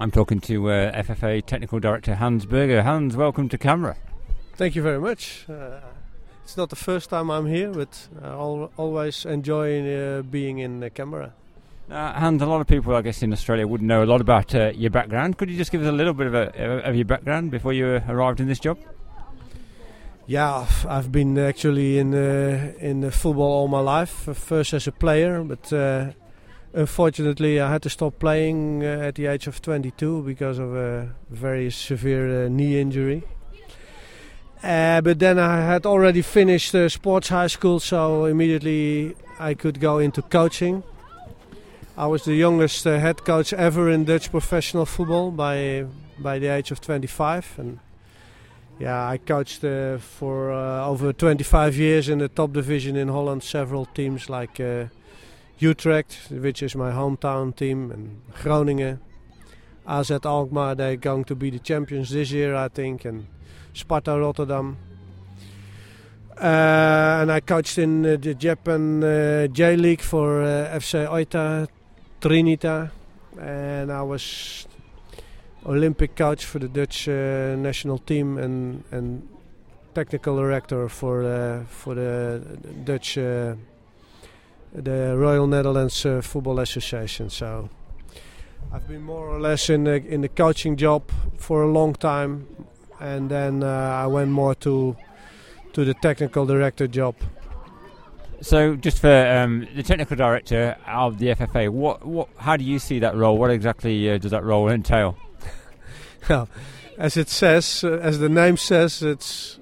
I'm talking to uh, FFA Technical Director Hans Berger. Hans, welcome to Canberra. Thank you very much. Uh, it's not the first time I'm here, but I always enjoy uh, being in the Canberra. Uh, Hans, a lot of people, I guess, in Australia would know a lot about uh, your background. Could you just give us a little bit of, a, of your background before you uh, arrived in this job? Yeah, I've been actually in uh, in football all my life. First as a player, but uh, unfortunately I had to stop playing uh, at the age of 22 because of a very severe knee injury. but then I had already finished sports high school, so immediately I could go into coaching. I was the youngest uh, head coach ever in Dutch professional football by by the age of 25, and yeah, I coached uh, for uh, over 25 years in the top division in Holland. Several teams like uh, Utrecht, which is my hometown team, and Groningen, AZ Alkmaar. They're going to be the champions this year, I think, and Sparta Rotterdam. Uh, and I coached in uh, the Japan uh, J League for FC Oita Trinita, and I was Olympic coach for the Dutch uh, national team and and technical director for uh, for the Dutch uh, the Royal Netherlands uh, Football Association. So I've been more or less in the in the coaching job for a long time, and then uh, I went more to to the technical director job. So, just for um, the technical director of the FFA, what, what, how do you see that role? What exactly uh, does that role entail? well, as it says, uh, as the name says, it's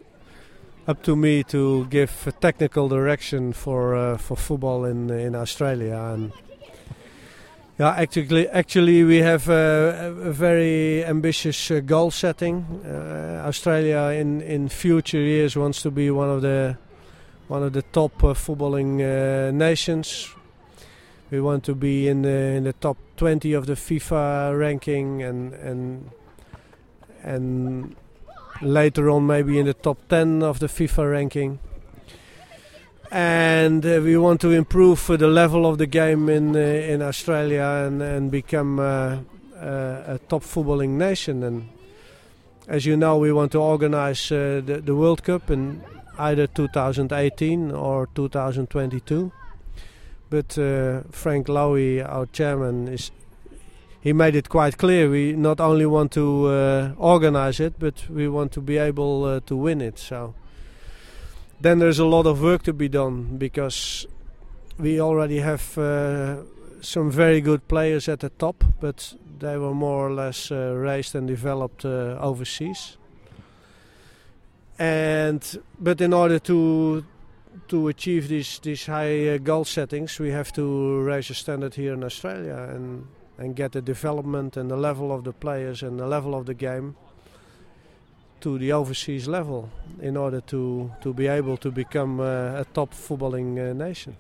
up to me to give technical direction for uh, for football in in Australia. And yeah, actually, actually, we have a, a very ambitious uh, goal setting. Uh, Australia in in future years wants to be one of the one of the top uh, footballing uh, nations. We want to be in the in the top 20 of the FIFA ranking and and and later on maybe in the top 10 of the FIFA ranking. And uh, we want to improve uh, the level of the game in uh, in Australia and and become uh, uh, a top footballing nation. And as you know, we want to organize the the World Cup in either 2018 or 2022. But Frank Lowy, our chairman, is he made it quite clear. We not only want to uh, organize it, but we want to be able uh, to win it. So then there's a lot of work to be done because we already have uh, some very good players at the top, but they were more or less uh, raised and developed uh, overseas and but in order to to achieve these these high uh, goal settings, we have to raise a standard here in Australia and and get the development and the level of the players and the level of the game to the overseas level in order to to be able to become uh, a top footballing uh, nation.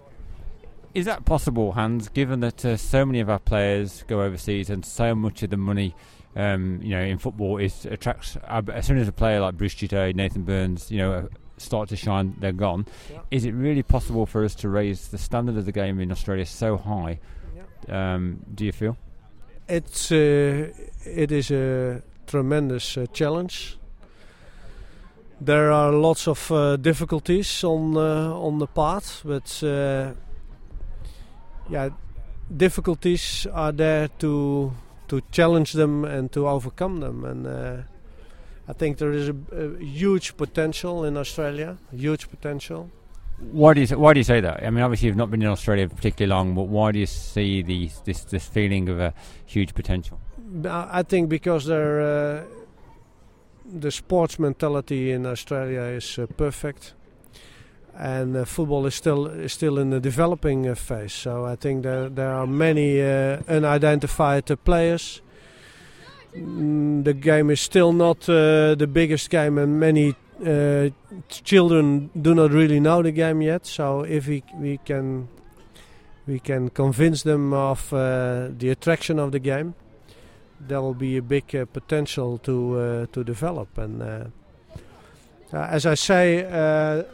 Is that possible, Hans? Given that uh, so many of our players go overseas and so much of the money um, you know, in football, it attracts as soon as a player like Bruce Djite, Nathan Burns, you know, start to shine, they're gone. Yeah. Is it really possible for us to raise the standard of the game in Australia so high? Yeah. Um, do you feel? It's uh, it is a tremendous uh, challenge. There are lots of uh, difficulties on on the path, but yeah, difficulties are there to to challenge them and to overcome them. And uh, I think there is a, a, huge potential in Australia, huge potential. Why do you why do you say that? I mean, obviously you've not been in Australia particularly long, but why do you see the, this this feeling of a huge potential? I think because there, uh, the sports mentality in Australia is uh, perfect and uh, football is still is still in the developing uh, phase. So I think there there are many uh, unidentified uh, players. Mm, the game is still not the biggest game, and many uh, children do not really know the game yet. So if we we can we can convince them of the attraction of the game, there will be a big potential to to develop. And as I say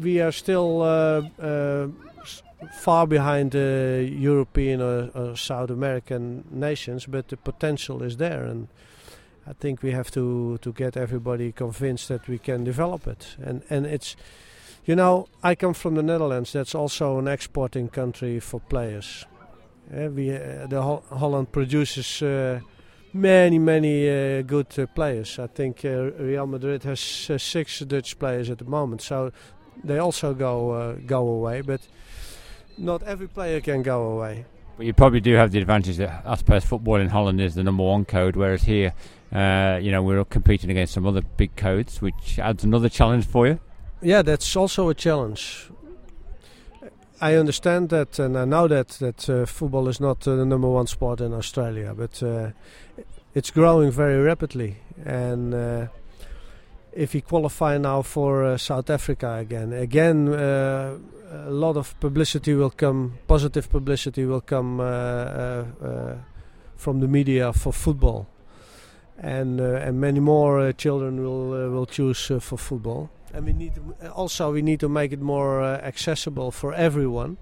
we are still uh, uh, far behind the European or, or, South American nations, but the potential is there, and I think we have to to get everybody convinced that we can develop it. And and it's, you know, I come from the Netherlands. That's also an exporting country for players. Uh, we uh, the Ho Holland produces. Uh, many, many good players. I think Real Madrid has six Dutch players at the moment, so they also go go away. But not every player can go away. But you probably do have the advantage that I suppose football in Holland is the number one code, whereas here, uh, you know, we're competing against some other big codes, which adds another challenge for you. Yeah, that's also a challenge. I understand that, and I know that that uh, football is not uh, the number one sport in Australia, but uh, it's growing very rapidly. And uh, if we qualify now for uh, South Africa again, again a lot of publicity will come, positive publicity will come uh, uh, uh, from the media for football, and and many more children will will choose for football. And we need to, also we need to make it more accessible for everyone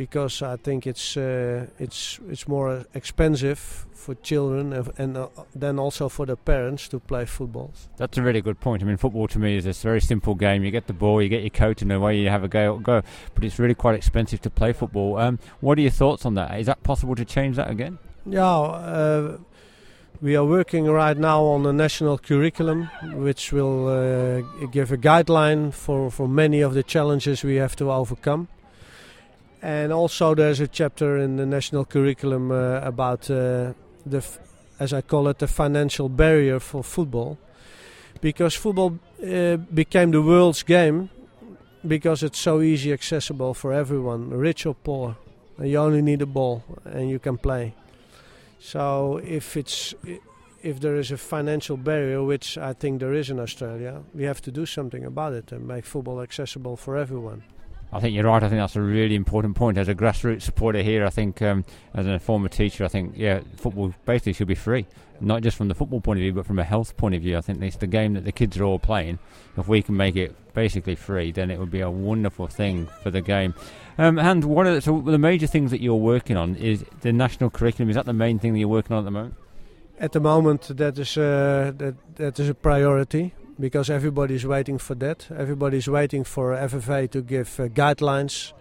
because I think it's uh, it's it's more expensive for children and uh, then also for the parents to play football. That's a really good point. I mean, football to me is a very simple game. You get the ball, you get your coat, and away you have a go. Go, but it's really quite expensive to play football. Um, what are your thoughts on that? Is that possible to change that again? Yeah. Uh, we are working right now on a national curriculum which will uh, give a guideline for, for many of the challenges we have to overcome. And also, there's a chapter in the national curriculum uh, about uh, the, as I call it, the financial barrier for football, because football uh, became the world's game because it's so easy accessible for everyone, rich or poor. You only need a ball and you can play. So if it's if there is a financial barrier, which I think there is in Australia, we have to do something about it and make football accessible for everyone. I think you're right. I think that's a really important point. As a grassroots supporter here, I think um, as a former teacher, I think yeah, football basically should be free, not just from the football point of view, but from a health point of view. I think it's the game that the kids are all playing. If we can make it basically free, then it would be a wonderful thing for the game. Um, and one of the, so the major things that you're working on is the national curriculum. Is that the main thing that you're working on at the moment? At the moment, that is uh, that that is a priority because everybody's waiting for that. Everybody's waiting for FFA to give uh, guidelines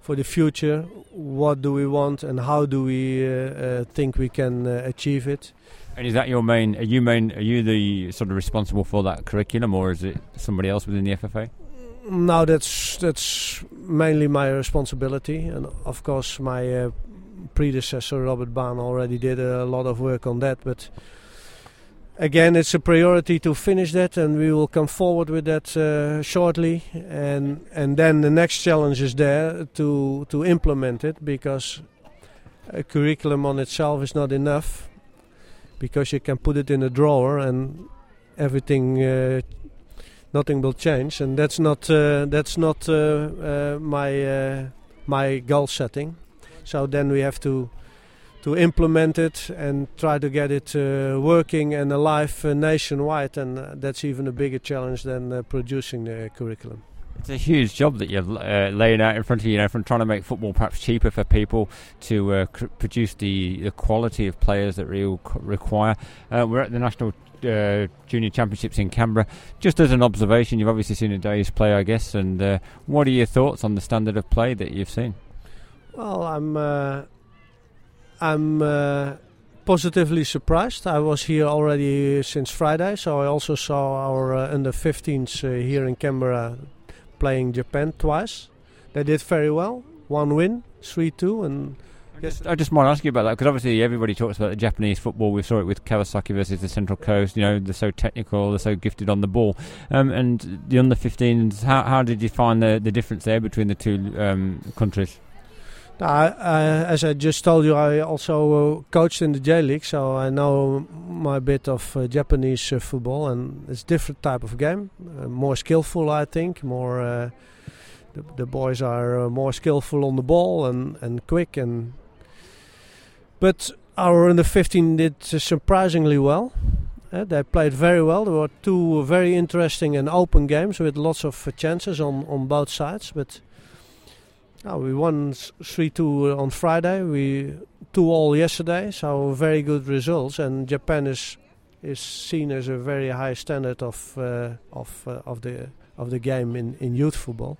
for the future. What do we want and how do we uh, uh, think we can uh, achieve it? And is that your main? Are you main? Are you the sort of responsible for that curriculum, or is it somebody else within the FFA? No, that's that's mainly my responsibility, and of course my uh, predecessor Robert Baan already did a lot of work on that, but again, it's a priority to finish that, and we will come forward with that uh, shortly. And and then the next challenge is there to to implement it because a curriculum on itself is not enough because you can put it in a drawer and everything. Uh, nothing will change, and that's not uh, that's not uh, uh, my uh, my goal setting. So then we have to to implement it and try to get it uh, working and alive uh, nationwide. And uh, that's even a bigger challenge than uh, producing the curriculum. It's a huge job that you're uh, laying out in front of you, you know, from trying to make football perhaps cheaper for people to uh, cr- produce the, the quality of players that we all require. we're at the National Junior Championships in Canberra. Just as an observation, you've obviously seen a day's play, I guess, and what are your thoughts on the standard of play that you've seen? Well, I'm I'm uh, positively surprised. I was here already since Friday, so I also saw our uh, under 15s uh, here in Canberra playing Japan twice. They did very well. One win, 3 2, and I just, I just to ask you about that because obviously everybody talks about the Japanese football. We saw it with Kawasaki versus the Central Coast. You know, they're so technical, they're so gifted on the ball. Um, and the under 15s, how, how did you find the, the difference there between the two um, countries? Uh, as I just told you, I also uh, coached in the J League, so I know my bit of uh, Japanese uh, football, and it's different type of game, uh, more skillful, I think. More, uh, the, the, boys are more skillful on the ball and, and quick, and but our under 15 did surprisingly well. they played very well. There were two very interesting and open games with lots of chances on, on both sides, but Oh, we won 3 2 on Friday. We 2 all yesterday, so very good results. And Japan is is seen as a very high standard of uh, of uh, of the of the game in, in youth football.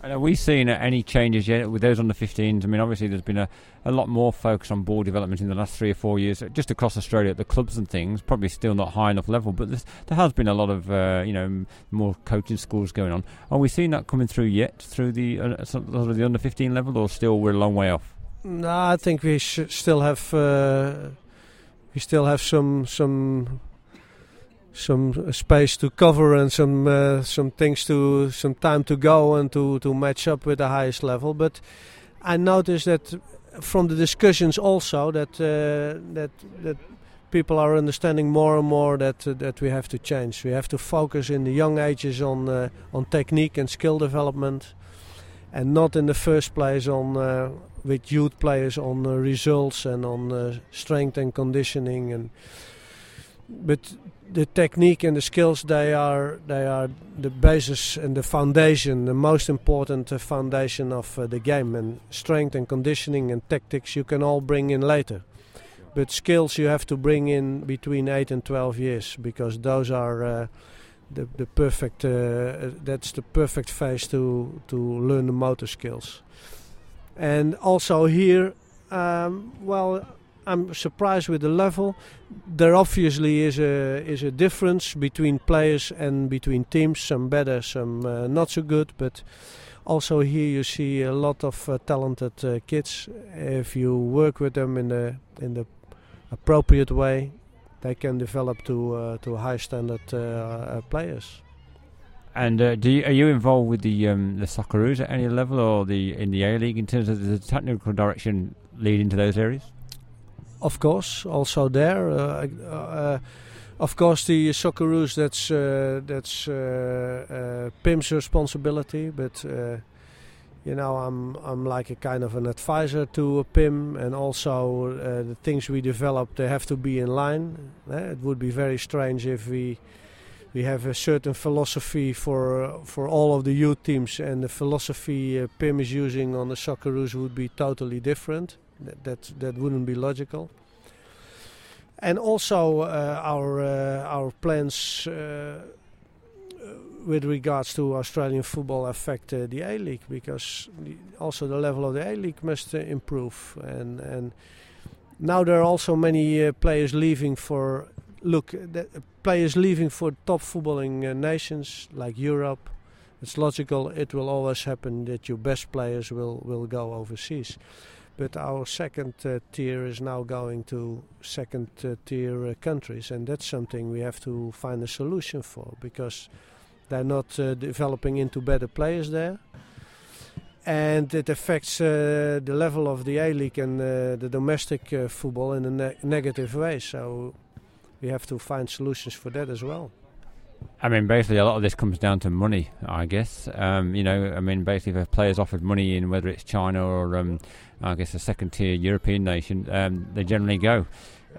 And have we seen any changes yet with those under 15s? I mean, obviously, there's been a, a lot more focus on ball development in the last three or four years, just across Australia at the clubs and things. Probably still not high enough level, but there has been a lot of uh, you know more coaching schools going on. Are we seeing that coming through yet through the uh, sort of the under 15 level, or still we're a long way off? No, I think we still have uh, we still have some some some space to cover and some uh, some things to some time to go and to to match up with the highest level. But I noticed that from the discussions also that uh, that that people are understanding more and more that uh, that we have to change. We have to focus in the young ages on uh, on technique and skill development, and not in the first place on uh, with youth players on uh, results and on strength and conditioning and. But the technique and the skills they are they are the basis and the foundation the most important foundation of uh, the game. And strength and conditioning and tactics you can all bring in later. But skills you have to bring in between 8 and 12 years because those are uh, the, the perfect uh, that's the perfect phase to to learn the motor skills. And also here um, well I'm surprised with the level. There obviously is a is a difference between players and between teams. Some better, some uh, not so good. But also here you see a lot of uh, talented uh, kids. If you work with them in the in the appropriate way, they can develop to uh, to high standard uh, uh, players. And uh, you, are you involved with the um, the Socceroos at any level, or the in the A League in terms of the technical direction leading to those areas? Of course, also there. Uh, uh, of course, the Socceroos that's uh, that's Pim's responsibility, but you know I'm I'm like a kind of an advisor to Pim, and also the things we develop they have to be in line. Eh? It would be very strange if we we have a certain philosophy for for all of the youth teams, and the philosophy uh, Pim is using on the Socceroos would be totally different. That that, that wouldn't be logical. And also uh, our uh, our plans uh, with regards to Australian football affect uh, the A League because the, also the level of the A League must uh, improve and and now there are also many uh, players leaving for look players leaving for top footballing nations like Europe. It's logical. It will always happen that your best players will will go overseas but our second uh, tier is now going to second uh, tier uh, countries, and that's something we have to find a solution for because they're not uh, developing into better players there. And it affects uh, the level of the A League and uh, the domestic football in a ne negative way. So we have to find solutions for that as well. I mean, basically, a lot of this comes down to money, I guess. Um, you know, I mean, basically, if a player's offered money in whether it's China or, um, I guess, a second tier European nation, um, they generally go.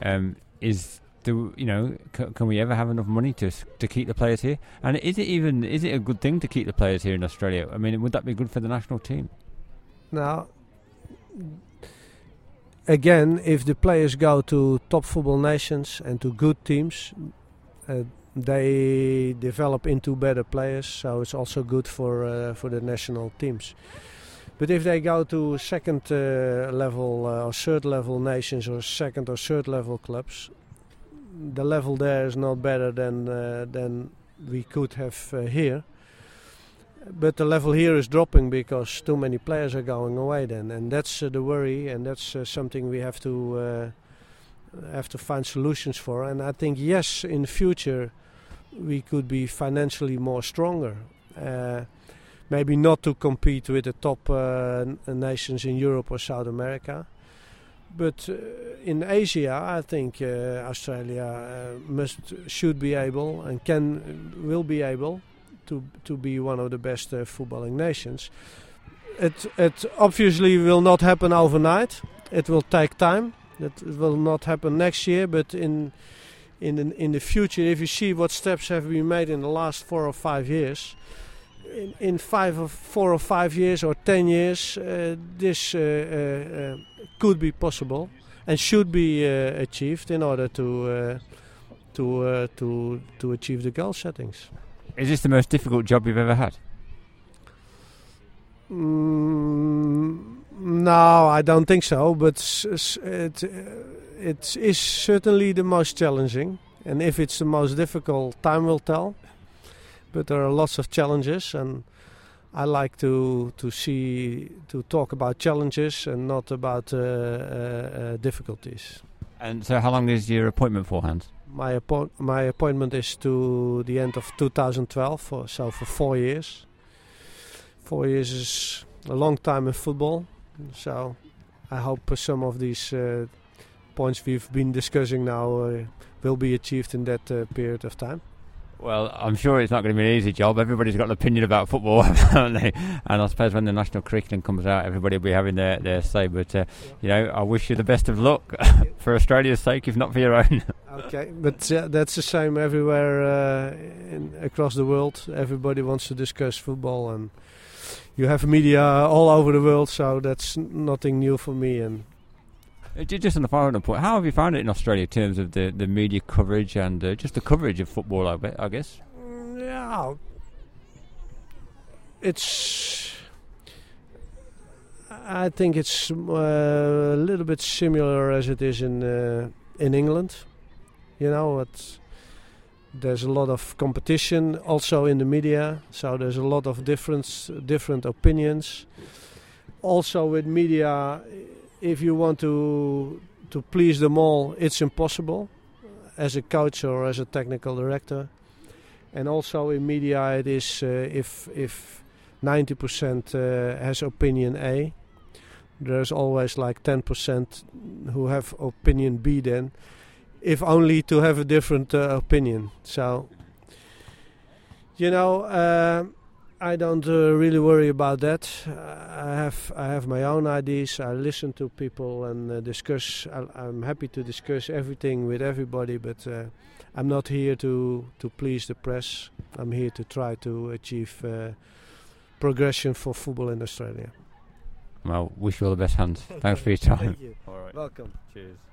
Um, is do you know? C- can we ever have enough money to to keep the players here? And is it even is it a good thing to keep the players here in Australia? I mean, would that be good for the national team? Now, again, if the players go to top football nations and to good teams. Uh, they develop into better players, so it's also good for uh, for the national teams. But if they go to second uh, level uh, or third level nations or second or third level clubs, the level there is not better than uh, than we could have uh, here. But the level here is dropping because too many players are going away then, and that's uh, the worry, and that's something we have to have to find solutions for. And I think yes, in the future we could be financially more stronger. Uh, maybe not to compete with the top uh, nations in Europe or South America. But uh, in Asia, I think uh, Australia uh, must should be able and can will be able to to be one of the best footballing nations. It it obviously will not happen overnight. It will take time. It will not happen next year, but in in the, in the future, if you see what steps have been made in the last four or five years, in, in five or four or five years or ten years, uh, this uh, uh, could be possible and should be achieved in order to to to to achieve the goal settings. Is this the most difficult job you've ever had? Mm, no, I don't think so. But it it is certainly the most challenging, and if it's the most difficult, time will tell. But there are lots of challenges, and I like to to see to talk about challenges and not about uh, uh, uh, difficulties. And so, how long is your appointment for, Hans? My appo- my appointment is to the end of 2012, for, so for four years. Four years is a long time in football, so I hope some of these uh, points we've been discussing now uh, will be achieved in that uh, period of time. Well, I'm sure it's not going to be an easy job. Everybody's got an opinion about football, haven't they? And I suppose when the national curriculum comes out, everybody will be having their, their say. But, uh, you know, I wish you the best of luck for Australia's sake, if not for your own. okay, but uh, that's the same everywhere uh, in, across the world. Everybody wants to discuss football, and you have media all over the world, so that's nothing new for me. And uh, just on the final point, how have you found it in Australia in terms of the, the media coverage and uh, just the coverage of football? I, bet, I guess. Mm, yeah, it's. I think it's uh, a little bit similar as it is in uh, in England. You know, it's, there's a lot of competition also in the media, so there's a lot of different different opinions. Also with media if you want to to please them all, it's impossible as a coach or as a technical director. And also in media, it is uh, if if 90% uh, has opinion A, there's always like 10% who have opinion B. Then, if only to have a different uh, opinion. So, you know. Uh, I don't uh, really worry about that. I have I have my own ideas. I listen to people and uh, discuss. I, am happy to discuss everything with everybody, but uh, I'm not here to to please the press. I'm here to try to achieve uh, progression for football in Australia. Well, wish you all the best, Hans. Thanks for your time. Thank you. All right. Welcome. Cheers.